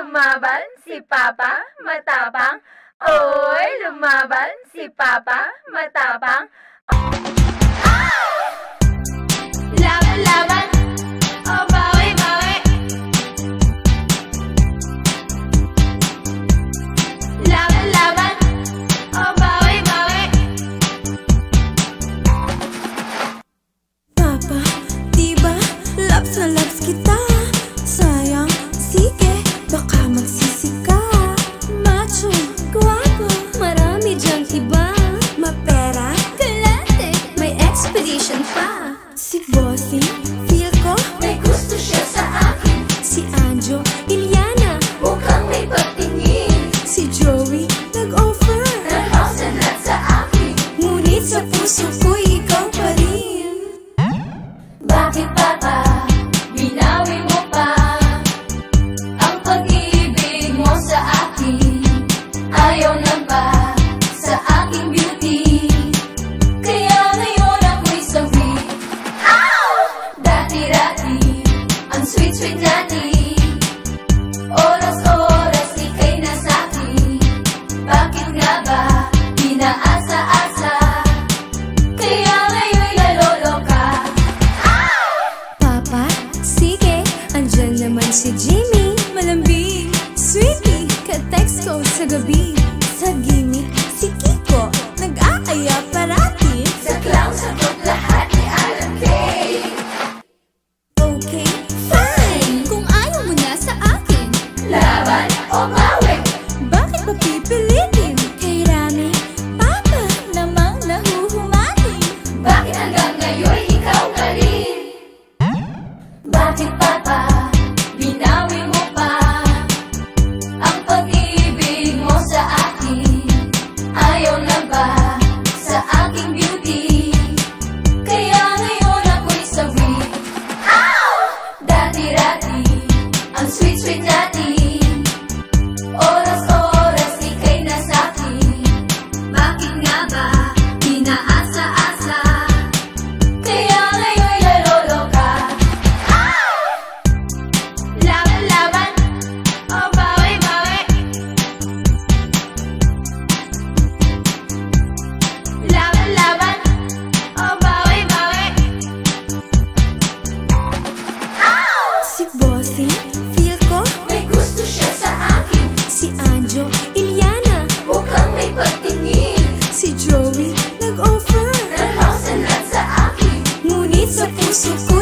lumaban si Papa, matapang. Oy, lumaban si Papa, matapang. Laban, laban. Oh, bawi, bawi. Laban, laban. Oh, bawi, bawi. Papa, diba? Loves na loves kita Si Bossy, feel ko May gusto siya sa akin. Si Anjo, Iliana Mukhang may patingin. Si Joey, nag-offer Ng house and lot sa akin. Ngunit sa puso ko'y ikaw pa rin Bakit papa, binawi si Jimmy. Malambing, sweetie, ka-text ko sa gabi. Sa gimmick, si Kiko, nag-aaya parati. Sa clown, sagot lahat ni Alan Kay Pa pipilitin? Kay Rami, Papa, namang nahuhumaling Bakit hanggang ngayon ikaw pa? Bakit papa, binawi mo pa Ang pag-ibig mo sa akin Ayaw na sa aking beauty? Kaya ngayon ako'y sawi Dati-dati, ang sweet-sweet natin Anjo, Iliana Mukhang may pagtingin. Si Joey, nag-offer. Ng house and lot sa akin. Ngunit sa puso ko'y